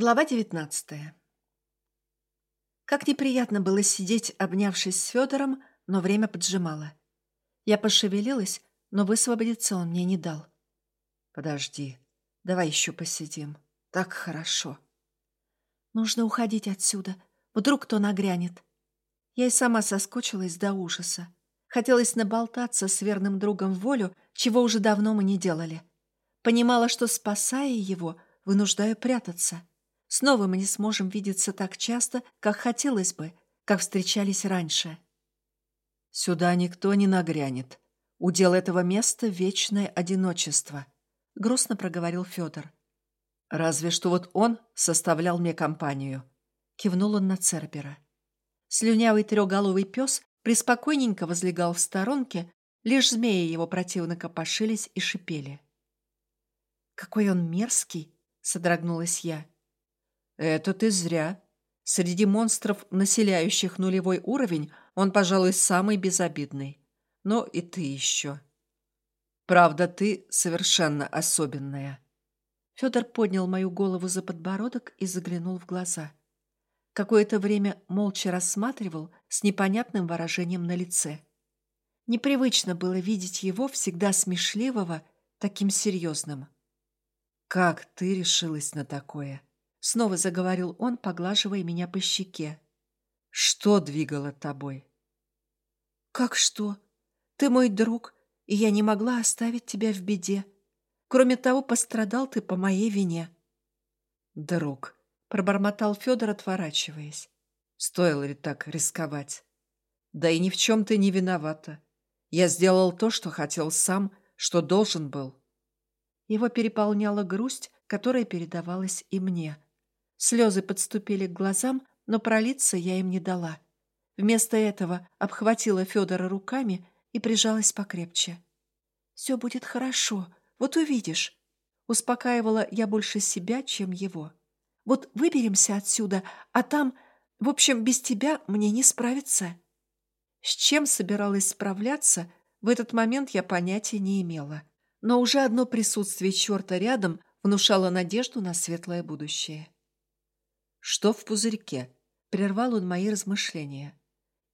Глава девятнадцатая. Как неприятно было сидеть, обнявшись с Федором, но время поджимало. Я пошевелилась, но высвободиться он мне не дал. «Подожди, давай еще посидим. Так хорошо». «Нужно уходить отсюда. Вдруг кто нагрянет». Я и сама соскучилась до ужаса. Хотелось наболтаться с верным другом волю, чего уже давно мы не делали. Понимала, что, спасая его, вынуждаю прятаться. Снова мы не сможем видеться так часто, как хотелось бы, как встречались раньше. Сюда никто не нагрянет. Удел этого места — вечное одиночество, — грустно проговорил Федор. Разве что вот он составлял мне компанию. Кивнул он на Цербера. Слюнявый трехголовый пес приспокойненько возлегал в сторонке, лишь змеи его противно копошились и шипели. «Какой он мерзкий!» — содрогнулась я. Это ты зря. Среди монстров, населяющих нулевой уровень, он, пожалуй, самый безобидный. Но и ты еще. Правда, ты совершенно особенная. Федор поднял мою голову за подбородок и заглянул в глаза. Какое-то время молча рассматривал с непонятным выражением на лице. Непривычно было видеть его всегда смешливого, таким серьезным. «Как ты решилась на такое?» Снова заговорил он, поглаживая меня по щеке. Что двигало тобой? Как что? Ты мой друг, и я не могла оставить тебя в беде. Кроме того, пострадал ты по моей вине. Друг, пробормотал Федор, отворачиваясь. Стоило ли так рисковать? Да и ни в чем ты не виновата. Я сделал то, что хотел сам, что должен был. Его переполняла грусть, которая передавалась и мне. Слезы подступили к глазам, но пролиться я им не дала. Вместо этого обхватила Федора руками и прижалась покрепче. «Все будет хорошо, вот увидишь». Успокаивала я больше себя, чем его. «Вот выберемся отсюда, а там, в общем, без тебя мне не справиться». С чем собиралась справляться, в этот момент я понятия не имела. Но уже одно присутствие черта рядом внушало надежду на светлое будущее. «Что в пузырьке?» — прервал он мои размышления.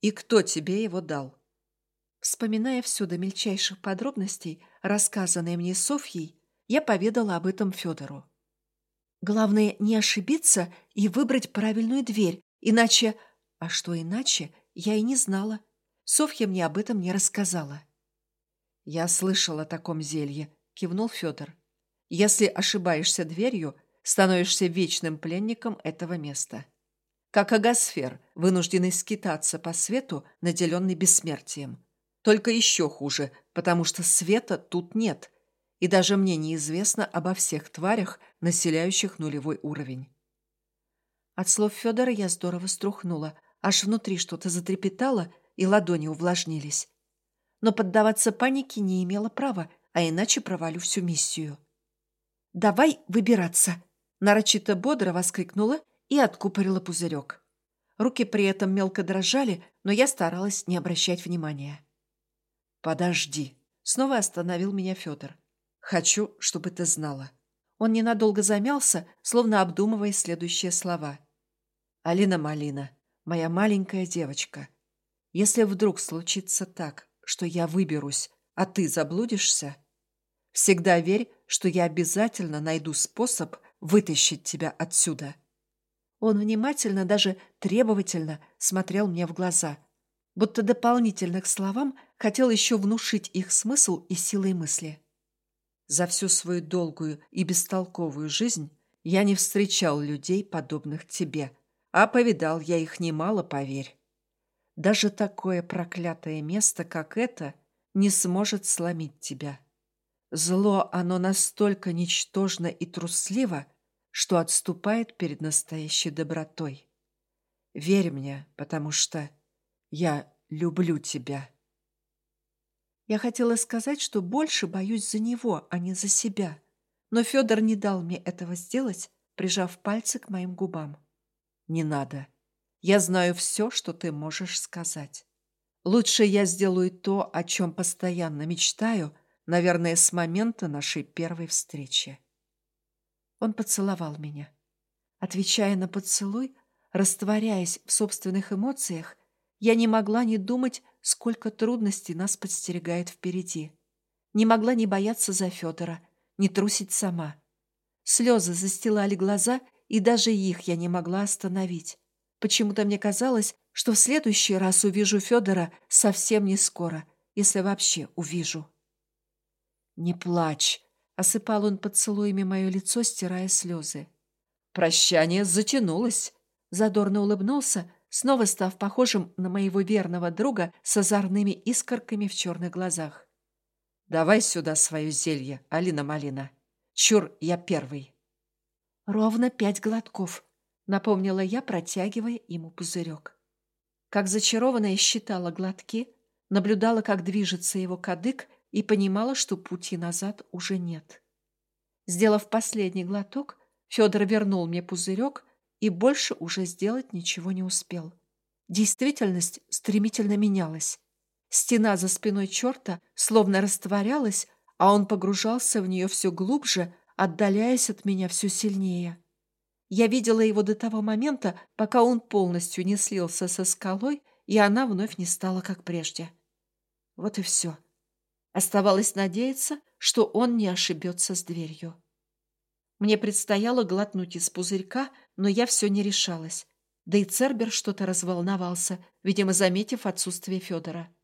«И кто тебе его дал?» Вспоминая все до мельчайших подробностей, рассказанные мне Софьей, я поведала об этом Федору. Главное, не ошибиться и выбрать правильную дверь, иначе... А что иначе, я и не знала. Софья мне об этом не рассказала. «Я слышал о таком зелье», — кивнул Федор. «Если ошибаешься дверью, становишься вечным пленником этого места. Как агосфер, вынужденный скитаться по свету, наделенный бессмертием. Только еще хуже, потому что света тут нет, и даже мне неизвестно обо всех тварях, населяющих нулевой уровень. От слов Федора я здорово струхнула, аж внутри что-то затрепетало, и ладони увлажнились. Но поддаваться панике не имела права, а иначе провалю всю миссию. «Давай выбираться!» Нарочито бодро воскликнула и откупорила пузырек. Руки при этом мелко дрожали, но я старалась не обращать внимания. «Подожди!» — снова остановил меня Федор. «Хочу, чтобы ты знала». Он ненадолго замялся, словно обдумывая следующие слова. «Алина Малина, моя маленькая девочка, если вдруг случится так, что я выберусь, а ты заблудишься, всегда верь, что я обязательно найду способ вытащить тебя отсюда». Он внимательно, даже требовательно смотрел мне в глаза, будто дополнительно к словам хотел еще внушить их смысл и силой мысли. За всю свою долгую и бестолковую жизнь я не встречал людей, подобных тебе, а повидал я их немало, поверь. Даже такое проклятое место, как это, не сможет сломить тебя. Зло, оно настолько ничтожно и трусливо, что отступает перед настоящей добротой. Верь мне, потому что я люблю тебя. Я хотела сказать, что больше боюсь за него, а не за себя. Но Федор не дал мне этого сделать, прижав пальцы к моим губам. Не надо. Я знаю все, что ты можешь сказать. Лучше я сделаю то, о чем постоянно мечтаю, наверное, с момента нашей первой встречи. Он поцеловал меня. Отвечая на поцелуй, растворяясь в собственных эмоциях, я не могла не думать, сколько трудностей нас подстерегает впереди. Не могла не бояться за Федора, не трусить сама. Слезы застилали глаза, и даже их я не могла остановить. Почему-то мне казалось, что в следующий раз увижу Федора совсем не скоро, если вообще увижу. «Не плачь!» — осыпал он поцелуями мое лицо, стирая слезы. Прощание затянулось. Задорно улыбнулся, снова став похожим на моего верного друга с озорными искорками в черных глазах. «Давай сюда свое зелье, Алина-малина. Чур, я первый». «Ровно пять глотков», — напомнила я, протягивая ему пузырек. Как зачарованная считала глотки, наблюдала, как движется его кадык, и понимала, что пути назад уже нет. Сделав последний глоток, Федор вернул мне пузырек и больше уже сделать ничего не успел. Действительность стремительно менялась. Стена за спиной черта словно растворялась, а он погружался в нее все глубже, отдаляясь от меня все сильнее. Я видела его до того момента, пока он полностью не слился со скалой, и она вновь не стала как прежде. Вот и все. Оставалось надеяться, что он не ошибется с дверью. Мне предстояло глотнуть из пузырька, но я все не решалась. Да и Цербер что-то разволновался, видимо, заметив отсутствие Федора.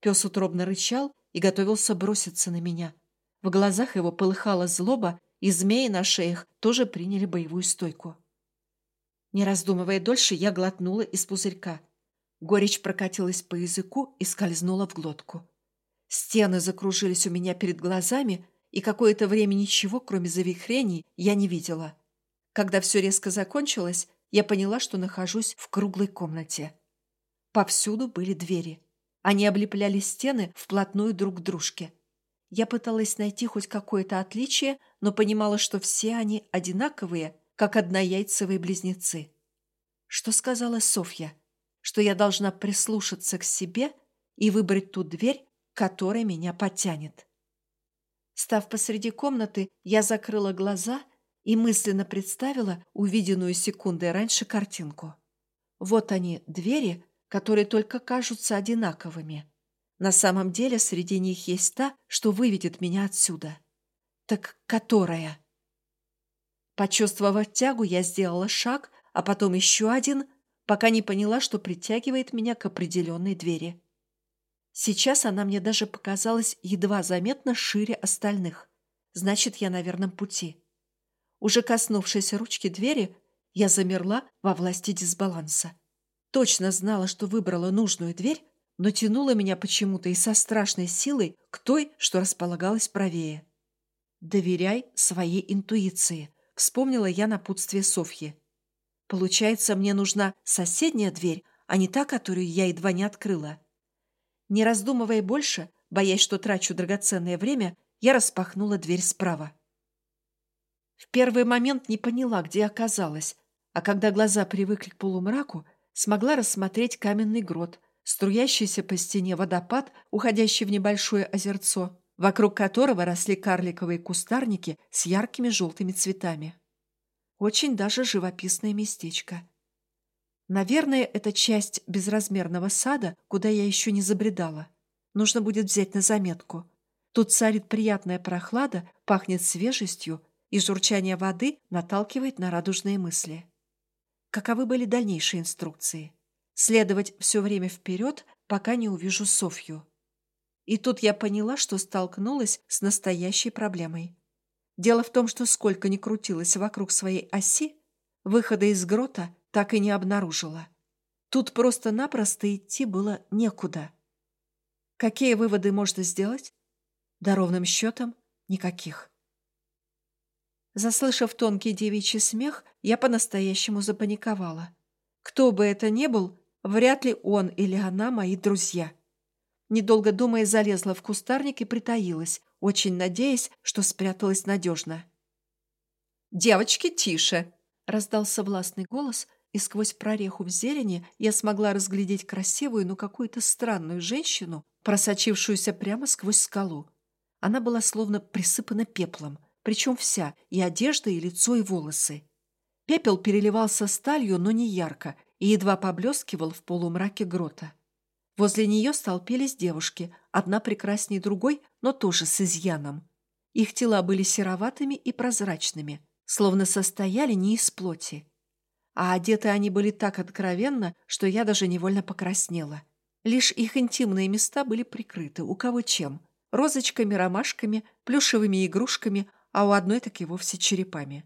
Пес утробно рычал и готовился броситься на меня. В глазах его полыхала злоба, и змеи на шеях тоже приняли боевую стойку. Не раздумывая дольше, я глотнула из пузырька. Горечь прокатилась по языку и скользнула в глотку. Стены закружились у меня перед глазами, и какое-то время ничего, кроме завихрений, я не видела. Когда все резко закончилось, я поняла, что нахожусь в круглой комнате. Повсюду были двери. Они облепляли стены вплотную друг к дружке. Я пыталась найти хоть какое-то отличие, но понимала, что все они одинаковые, как однояйцевые близнецы. Что сказала Софья? Что я должна прислушаться к себе и выбрать ту дверь, которая меня потянет. Став посреди комнаты, я закрыла глаза и мысленно представила увиденную секундой раньше картинку. Вот они, двери, которые только кажутся одинаковыми. На самом деле среди них есть та, что выведет меня отсюда. Так которая? Почувствовав тягу, я сделала шаг, а потом еще один, пока не поняла, что притягивает меня к определенной двери. Сейчас она мне даже показалась едва заметно шире остальных. Значит, я на верном пути. Уже коснувшись ручки двери, я замерла во власти дисбаланса. Точно знала, что выбрала нужную дверь, но тянула меня почему-то и со страшной силой к той, что располагалась правее. «Доверяй своей интуиции», — вспомнила я напутствие Софьи. «Получается, мне нужна соседняя дверь, а не та, которую я едва не открыла». Не раздумывая больше, боясь, что трачу драгоценное время, я распахнула дверь справа. В первый момент не поняла, где оказалась, а когда глаза привыкли к полумраку, смогла рассмотреть каменный грот, струящийся по стене водопад, уходящий в небольшое озерцо, вокруг которого росли карликовые кустарники с яркими желтыми цветами. Очень даже живописное местечко. Наверное, это часть безразмерного сада, куда я еще не забредала. Нужно будет взять на заметку. Тут царит приятная прохлада, пахнет свежестью, и журчание воды наталкивает на радужные мысли. Каковы были дальнейшие инструкции? Следовать все время вперед, пока не увижу Софью. И тут я поняла, что столкнулась с настоящей проблемой. Дело в том, что сколько ни крутилась вокруг своей оси, выхода из грота так и не обнаружила. Тут просто-напросто идти было некуда. Какие выводы можно сделать? Да ровным счетом никаких. Заслышав тонкий девичий смех, я по-настоящему запаниковала. Кто бы это ни был, вряд ли он или она мои друзья. Недолго думая, залезла в кустарник и притаилась, очень надеясь, что спряталась надежно. «Девочки, тише!» — раздался властный голос — и сквозь прореху в зелени я смогла разглядеть красивую, но какую-то странную женщину, просочившуюся прямо сквозь скалу. Она была словно присыпана пеплом, причем вся, и одежда, и лицо, и волосы. Пепел переливался сталью, но не ярко, и едва поблескивал в полумраке грота. Возле нее столпились девушки, одна прекраснее другой, но тоже с изъяном. Их тела были сероватыми и прозрачными, словно состояли не из плоти. А одеты они были так откровенно, что я даже невольно покраснела. Лишь их интимные места были прикрыты, у кого чем. Розочками, ромашками, плюшевыми игрушками, а у одной так и вовсе черепами.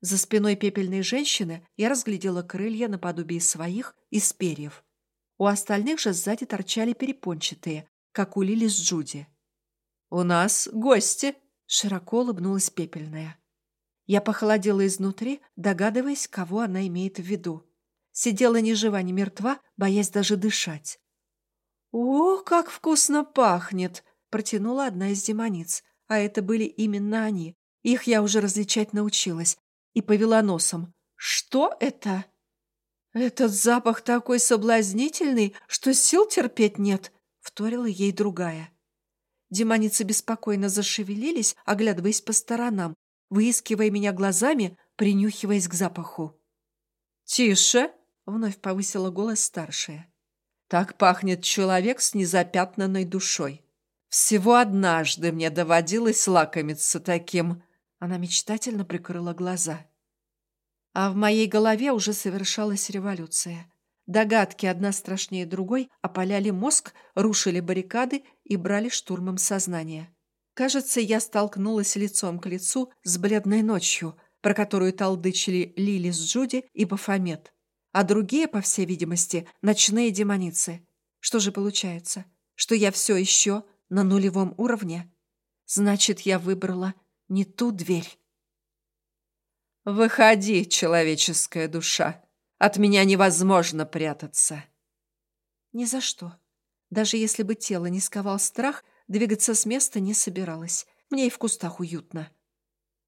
За спиной пепельной женщины я разглядела крылья наподобие своих из перьев. У остальных же сзади торчали перепончатые, как у Лили с Джуди. «У нас гости!» — широко улыбнулась пепельная. Я похолодела изнутри, догадываясь, кого она имеет в виду. Сидела ни жива, ни мертва, боясь даже дышать. «Ох, как вкусно пахнет!» — протянула одна из демониц. А это были именно они. Их я уже различать научилась. И повела носом. «Что это?» «Этот запах такой соблазнительный, что сил терпеть нет!» — вторила ей другая. Демоницы беспокойно зашевелились, оглядываясь по сторонам, выискивая меня глазами, принюхиваясь к запаху. «Тише!» — вновь повысила голос старшая. «Так пахнет человек с незапятнанной душой. Всего однажды мне доводилось лакомиться таким...» Она мечтательно прикрыла глаза. А в моей голове уже совершалась революция. Догадки, одна страшнее другой, опаляли мозг, рушили баррикады и брали штурмом сознание. Кажется, я столкнулась лицом к лицу с бледной ночью, про которую толдычили Лили с Джуди и Бафомет. А другие, по всей видимости, ночные демоницы. Что же получается? Что я все еще на нулевом уровне? Значит, я выбрала не ту дверь. «Выходи, человеческая душа. От меня невозможно прятаться». Ни за что. Даже если бы тело не сковал страх, Двигаться с места не собиралась. Мне и в кустах уютно.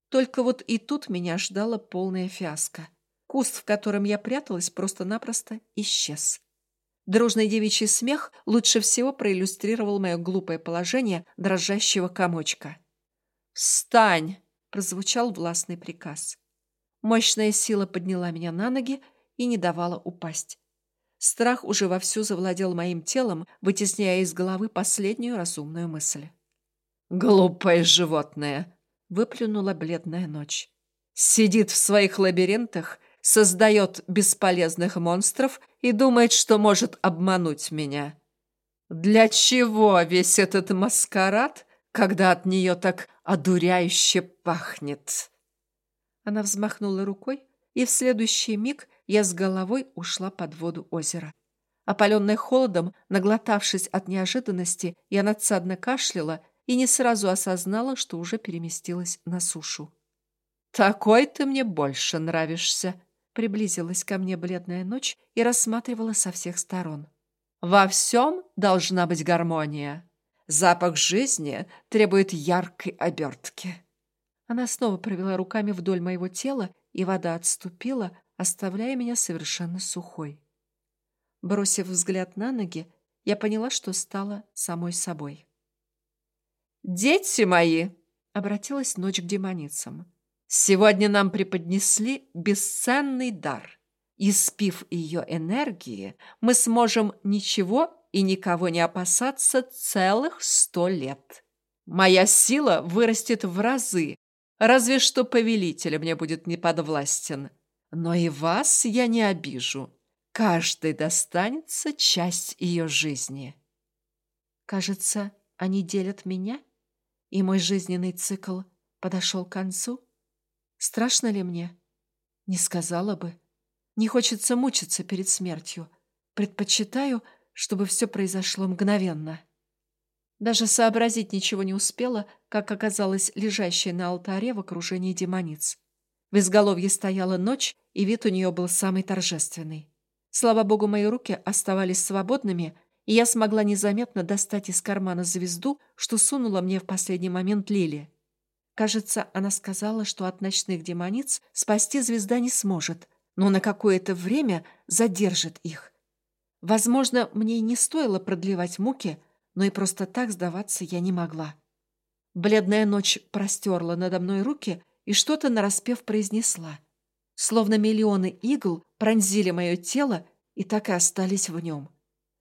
Только вот и тут меня ждала полная фиаско. Куст, в котором я пряталась, просто-напросто исчез. Дружный девичий смех лучше всего проиллюстрировал мое глупое положение дрожащего комочка. «Встань!» — прозвучал властный приказ. Мощная сила подняла меня на ноги и не давала упасть. Страх уже вовсю завладел моим телом, вытесняя из головы последнюю разумную мысль. «Глупое животное!» — выплюнула бледная ночь. «Сидит в своих лабиринтах, создает бесполезных монстров и думает, что может обмануть меня. Для чего весь этот маскарад, когда от нее так одуряюще пахнет?» Она взмахнула рукой, и в следующий миг я с головой ушла под воду озера. Опаленная холодом, наглотавшись от неожиданности, я надсадно кашляла и не сразу осознала, что уже переместилась на сушу. «Такой ты мне больше нравишься», — приблизилась ко мне бледная ночь и рассматривала со всех сторон. «Во всем должна быть гармония. Запах жизни требует яркой обертки». Она снова провела руками вдоль моего тела, и вода отступила, оставляя меня совершенно сухой. Бросив взгляд на ноги, я поняла, что стала самой собой. «Дети мои!» — обратилась ночь к демоницам. «Сегодня нам преподнесли бесценный дар. И спив ее энергии, мы сможем ничего и никого не опасаться целых сто лет. Моя сила вырастет в разы, разве что повелитель мне будет неподвластен. Но и вас я не обижу. Каждой достанется часть ее жизни. Кажется, они делят меня, и мой жизненный цикл подошел к концу. Страшно ли мне? Не сказала бы. Не хочется мучиться перед смертью. Предпочитаю, чтобы все произошло мгновенно. Даже сообразить ничего не успела, как оказалась лежащая на алтаре в окружении демониц. В изголовье стояла ночь, и вид у нее был самый торжественный. Слава богу, мои руки оставались свободными, и я смогла незаметно достать из кармана звезду, что сунула мне в последний момент Лили. Кажется, она сказала, что от ночных демониц спасти звезда не сможет, но на какое-то время задержит их. Возможно, мне не стоило продлевать муки, но и просто так сдаваться я не могла. Бледная ночь простерла надо мной руки и что-то нараспев произнесла. Словно миллионы игл пронзили мое тело и так и остались в нем.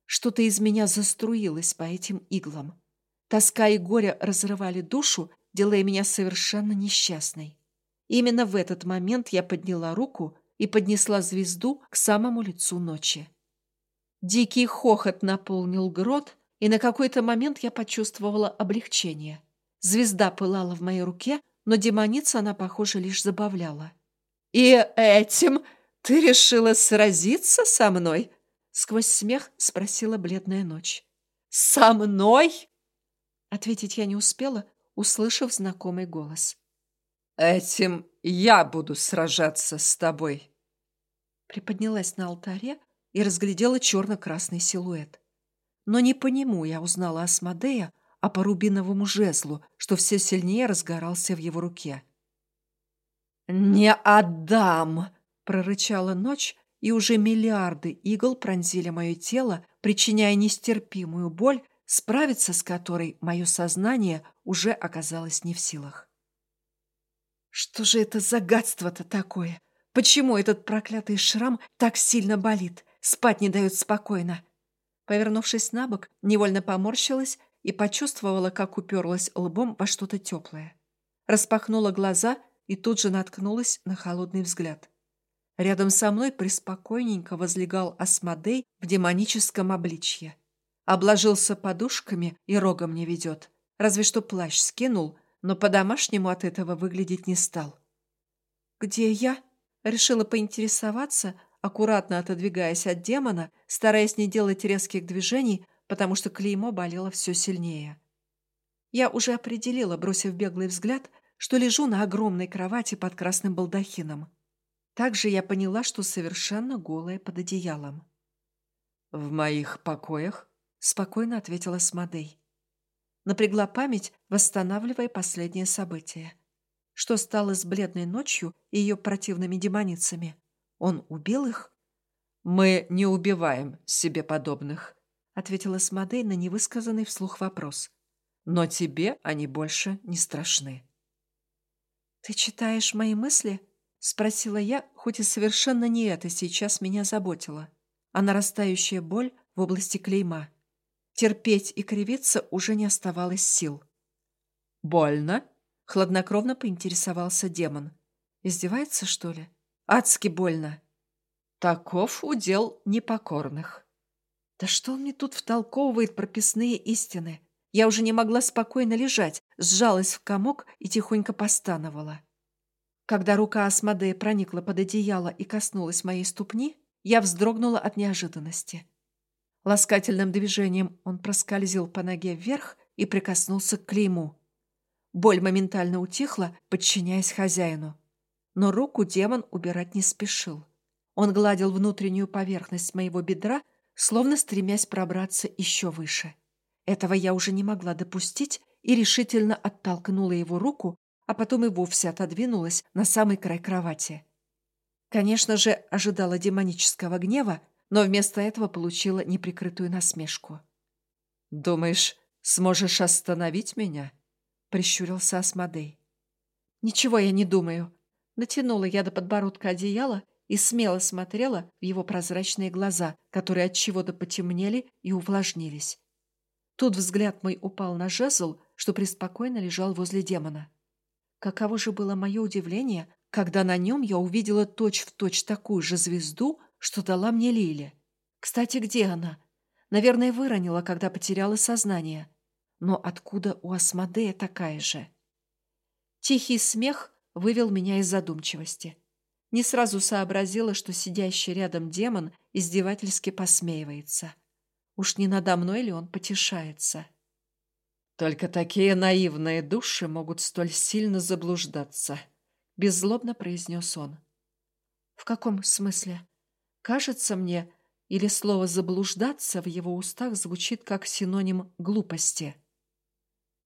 Что-то из меня заструилось по этим иглам. Тоска и горе разрывали душу, делая меня совершенно несчастной. Именно в этот момент я подняла руку и поднесла звезду к самому лицу ночи. Дикий хохот наполнил грот, и на какой-то момент я почувствовала облегчение. Звезда пылала в моей руке, но демоница она, похоже, лишь забавляла. «И этим ты решила сразиться со мной?» Сквозь смех спросила бледная ночь. «Со мной?» Ответить я не успела, услышав знакомый голос. «Этим я буду сражаться с тобой!» Приподнялась на алтаре и разглядела черно-красный силуэт. Но не по нему я узнала Асмодея, а по рубиновому жезлу, что все сильнее разгорался в его руке. «Не отдам!» — прорычала ночь, и уже миллиарды игл пронзили мое тело, причиняя нестерпимую боль, справиться с которой мое сознание уже оказалось не в силах. Что же это за гадство-то такое? Почему этот проклятый шрам так сильно болит, спать не дает спокойно? Повернувшись на бок, невольно поморщилась и почувствовала, как уперлась лбом во что-то теплое. Распахнула глаза и тут же наткнулась на холодный взгляд. Рядом со мной приспокойненько возлегал Асмодей в демоническом обличье. Обложился подушками и рогом не ведет. Разве что плащ скинул, но по-домашнему от этого выглядеть не стал. «Где я?» Решила поинтересоваться, аккуратно отодвигаясь от демона, стараясь не делать резких движений, потому что клеймо болело все сильнее. Я уже определила, бросив беглый взгляд, что лежу на огромной кровати под красным балдахином. Также я поняла, что совершенно голая под одеялом. «В моих покоях?» — спокойно ответила Смодей. Напрягла память, восстанавливая последнее событие. Что стало с бледной ночью и ее противными демоницами? Он убил их? «Мы не убиваем себе подобных», — ответила Смодей на невысказанный вслух вопрос. «Но тебе они больше не страшны». «Ты читаешь мои мысли?» — спросила я, хоть и совершенно не это сейчас меня заботило, а нарастающая боль в области клейма. Терпеть и кривиться уже не оставалось сил. «Больно?» — хладнокровно поинтересовался демон. «Издевается, что ли? Адски больно!» «Таков удел непокорных». «Да что он мне тут втолковывает прописные истины? Я уже не могла спокойно лежать, сжалась в комок и тихонько постановала. Когда рука Асмодея проникла под одеяло и коснулась моей ступни, я вздрогнула от неожиданности. Ласкательным движением он проскользил по ноге вверх и прикоснулся к клейму. Боль моментально утихла, подчиняясь хозяину. Но руку демон убирать не спешил. Он гладил внутреннюю поверхность моего бедра, словно стремясь пробраться еще выше. Этого я уже не могла допустить и решительно оттолкнула его руку, а потом и вовсе отодвинулась на самый край кровати. Конечно же, ожидала демонического гнева, но вместо этого получила неприкрытую насмешку. «Думаешь, сможешь остановить меня?» — прищурился Асмодей. «Ничего я не думаю». Натянула я до подбородка одеяло и смело смотрела в его прозрачные глаза, которые от чего-то потемнели и увлажнились. Тут взгляд мой упал на жезл, что преспокойно лежал возле демона. Каково же было мое удивление, когда на нем я увидела точь-в-точь точь такую же звезду, что дала мне Лили. Кстати, где она? Наверное, выронила, когда потеряла сознание. Но откуда у Асмодея такая же? Тихий смех вывел меня из задумчивости. Не сразу сообразила, что сидящий рядом демон издевательски посмеивается. Уж не надо мной ли он потешается? Только такие наивные души могут столь сильно заблуждаться, беззлобно произнес он. В каком смысле? Кажется мне, или слово «заблуждаться» в его устах звучит как синоним глупости.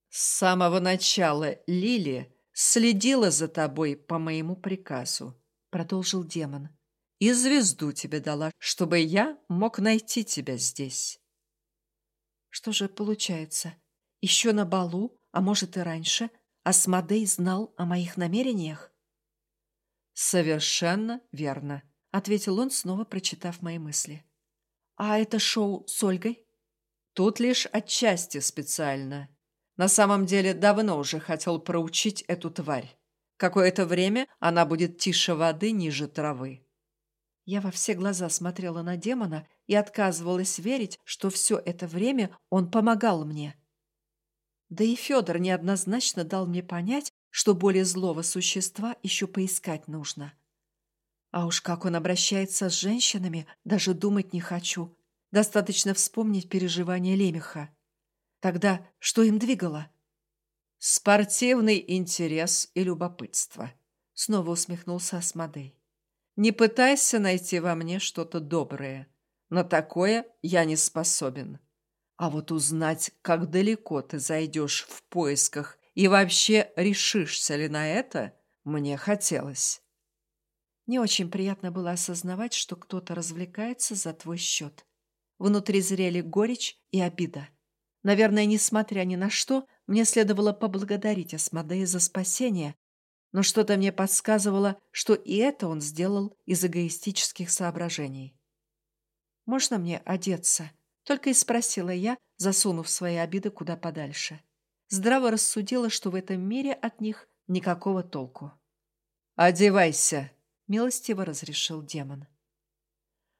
«С самого начала Лили следила за тобой по моему приказу», — продолжил демон. «И звезду тебе дала, чтобы я мог найти тебя здесь». Что же получается? Еще на балу, а может и раньше, Асмодей знал о моих намерениях? «Совершенно верно», — ответил он, снова прочитав мои мысли. «А это шоу с Ольгой?» «Тут лишь отчасти специально. На самом деле давно уже хотел проучить эту тварь. Какое-то время она будет тише воды, ниже травы». Я во все глаза смотрела на демона и отказывалась верить, что все это время он помогал мне. Да и Федор неоднозначно дал мне понять, что более злого существа еще поискать нужно. А уж как он обращается с женщинами, даже думать не хочу. Достаточно вспомнить переживания Лемеха. Тогда что им двигало? Спортивный интерес и любопытство. Снова усмехнулся Асмодей. Не пытайся найти во мне что-то доброе. На такое я не способен. А вот узнать, как далеко ты зайдешь в поисках и вообще решишься ли на это, мне хотелось. Не очень приятно было осознавать, что кто-то развлекается за твой счет. Внутри зрели горечь и обида. Наверное, несмотря ни на что, мне следовало поблагодарить Асмодея за спасение, но что-то мне подсказывало, что и это он сделал из эгоистических соображений. «Можно мне одеться?» — только и спросила я, засунув свои обиды куда подальше. Здраво рассудила, что в этом мире от них никакого толку. «Одевайся!» — милостиво разрешил демон.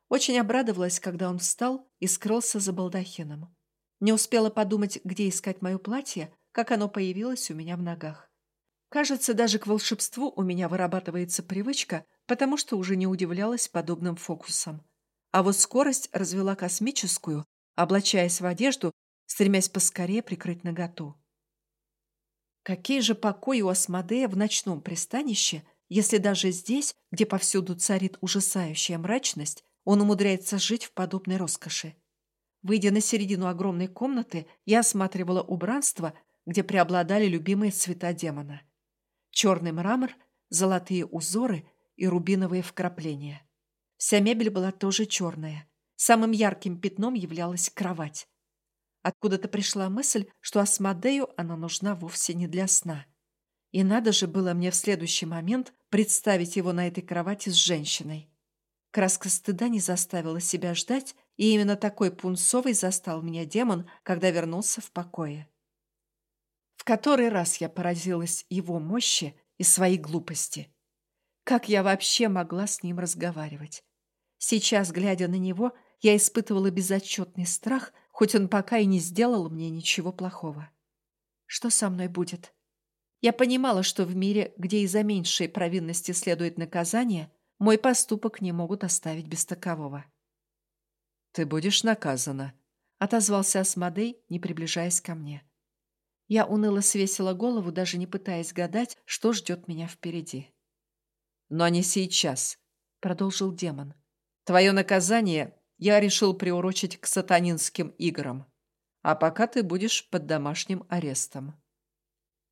Очень обрадовалась, когда он встал и скрылся за балдахином. Не успела подумать, где искать мое платье, как оно появилось у меня в ногах. Кажется, даже к волшебству у меня вырабатывается привычка, потому что уже не удивлялась подобным фокусам. А вот скорость развела космическую, облачаясь в одежду, стремясь поскорее прикрыть наготу. Какие же покои у Асмодея в ночном пристанище, если даже здесь, где повсюду царит ужасающая мрачность, он умудряется жить в подобной роскоши? Выйдя на середину огромной комнаты, я осматривала убранство, где преобладали любимые цвета демона. Черный мрамор, золотые узоры и рубиновые вкрапления. Вся мебель была тоже черная. Самым ярким пятном являлась кровать. Откуда-то пришла мысль, что Асмодею она нужна вовсе не для сна. И надо же было мне в следующий момент представить его на этой кровати с женщиной. Краска стыда не заставила себя ждать, и именно такой пунцовый застал меня демон, когда вернулся в покое. Который раз я поразилась его мощи и своей глупости. Как я вообще могла с ним разговаривать? Сейчас, глядя на него, я испытывала безотчетный страх, хоть он пока и не сделал мне ничего плохого. Что со мной будет? Я понимала, что в мире, где из-за меньшей провинности следует наказание, мой поступок не могут оставить без такового. «Ты будешь наказана», — отозвался Асмодей, не приближаясь ко мне. Я уныло свесила голову, даже не пытаясь гадать, что ждет меня впереди. «Но не сейчас», — продолжил демон. «Твое наказание я решил приурочить к сатанинским играм, а пока ты будешь под домашним арестом».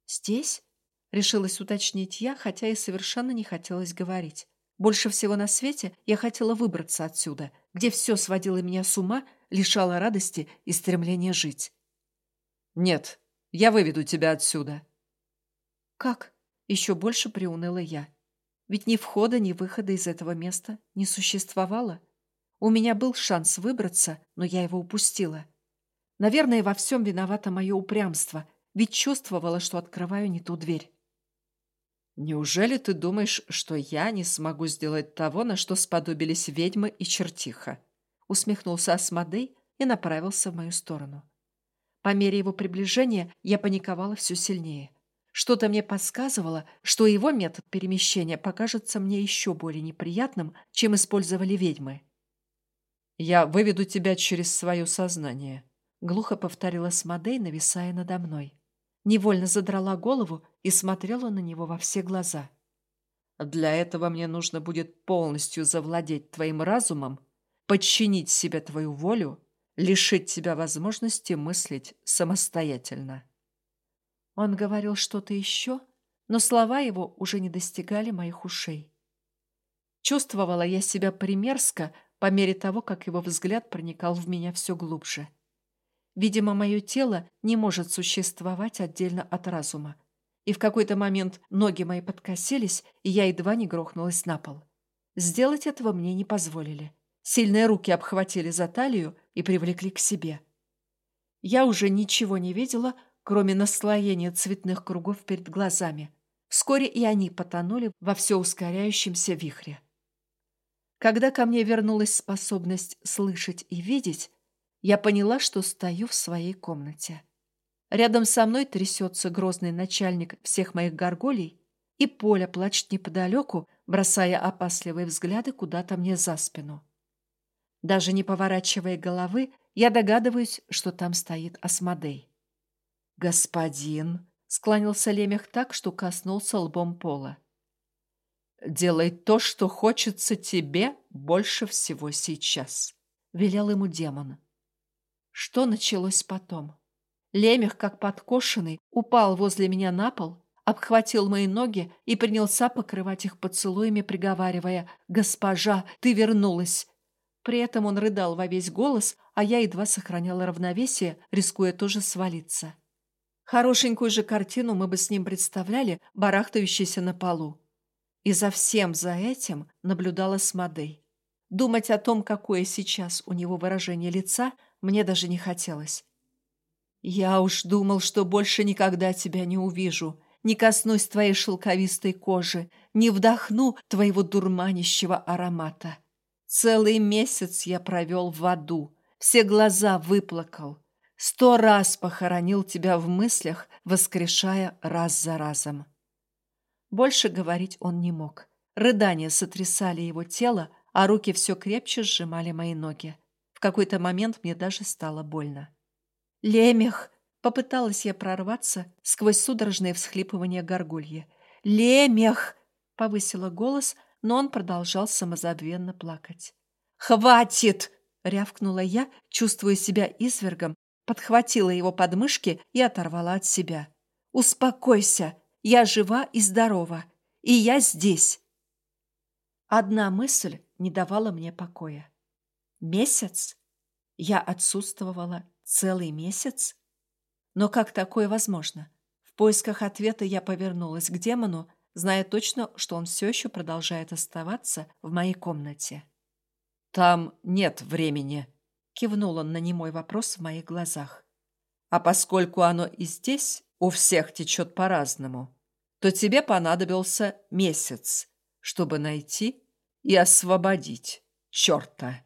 «Здесь?» — решилась уточнить я, хотя и совершенно не хотелось говорить. Больше всего на свете я хотела выбраться отсюда, где все сводило меня с ума, лишало радости и стремления жить. «Нет, я выведу тебя отсюда». «Как?» — еще больше приуныла я. Ведь ни входа, ни выхода из этого места не существовало. У меня был шанс выбраться, но я его упустила. Наверное, во всем виновато мое упрямство, ведь чувствовала, что открываю не ту дверь. «Неужели ты думаешь, что я не смогу сделать того, на что сподобились ведьмы и чертиха?» Усмехнулся Асмодей и направился в мою сторону. По мере его приближения я паниковала все сильнее. Что-то мне подсказывало, что его метод перемещения покажется мне еще более неприятным, чем использовали ведьмы. «Я выведу тебя через свое сознание», — глухо повторила Смодей, нависая надо мной невольно задрала голову и смотрела на него во все глаза. «Для этого мне нужно будет полностью завладеть твоим разумом, подчинить себе твою волю, лишить тебя возможности мыслить самостоятельно». Он говорил что-то еще, но слова его уже не достигали моих ушей. Чувствовала я себя примерзко по мере того, как его взгляд проникал в меня все глубже. Видимо, мое тело не может существовать отдельно от разума. и в какой-то момент ноги мои подкосились, и я едва не грохнулась на пол. Сделать этого мне не позволили. Сильные руки обхватили за талию и привлекли к себе. Я уже ничего не видела, кроме наслоения цветных кругов перед глазами. Вскоре и они потонули во все ускоряющемся вихре. Когда ко мне вернулась способность слышать и видеть, я поняла, что стою в своей комнате. Рядом со мной трясется грозный начальник всех моих горголей, и Поля плачет неподалеку, бросая опасливые взгляды куда-то мне за спину. Даже не поворачивая головы, я догадываюсь, что там стоит Асмодей. «Господин!» — склонился Лемех так, что коснулся лбом пола. «Делай то, что хочется тебе больше всего сейчас», — велел ему демон. Что началось потом? Лемех, как подкошенный, упал возле меня на пол, обхватил мои ноги и принялся покрывать их поцелуями, приговаривая «Госпожа, ты вернулась!» При этом он рыдал во весь голос, а я едва сохраняла равновесие, рискуя тоже свалиться. Хорошенькую же картину мы бы с ним представляли, барахтающейся на полу. И за всем за этим наблюдала Смодей. Думать о том, какое сейчас у него выражение лица, мне даже не хотелось. «Я уж думал, что больше никогда тебя не увижу, не коснусь твоей шелковистой кожи, не вдохну твоего дурманящего аромата. Целый месяц я провел в аду, все глаза выплакал, сто раз похоронил тебя в мыслях, воскрешая раз за разом». Больше говорить он не мог. Рыдания сотрясали его тело, а руки все крепче сжимали мои ноги. В какой-то момент мне даже стало больно. «Лемех!» — попыталась я прорваться сквозь судорожное всхлипывание горгульи. «Лемех!» — повысила голос, но он продолжал самозабвенно плакать. «Хватит!» — рявкнула я, чувствуя себя извергом, подхватила его подмышки и оторвала от себя. «Успокойся! Я жива и здорова, и я здесь!» Одна мысль не давала мне покоя. Месяц? Я отсутствовала целый месяц? Но как такое возможно? В поисках ответа я повернулась к демону, зная точно, что он все еще продолжает оставаться в моей комнате. «Там нет времени», — кивнул он на немой вопрос в моих глазах. «А поскольку оно и здесь у всех течет по-разному, то тебе понадобился месяц, чтобы найти и освободить черта».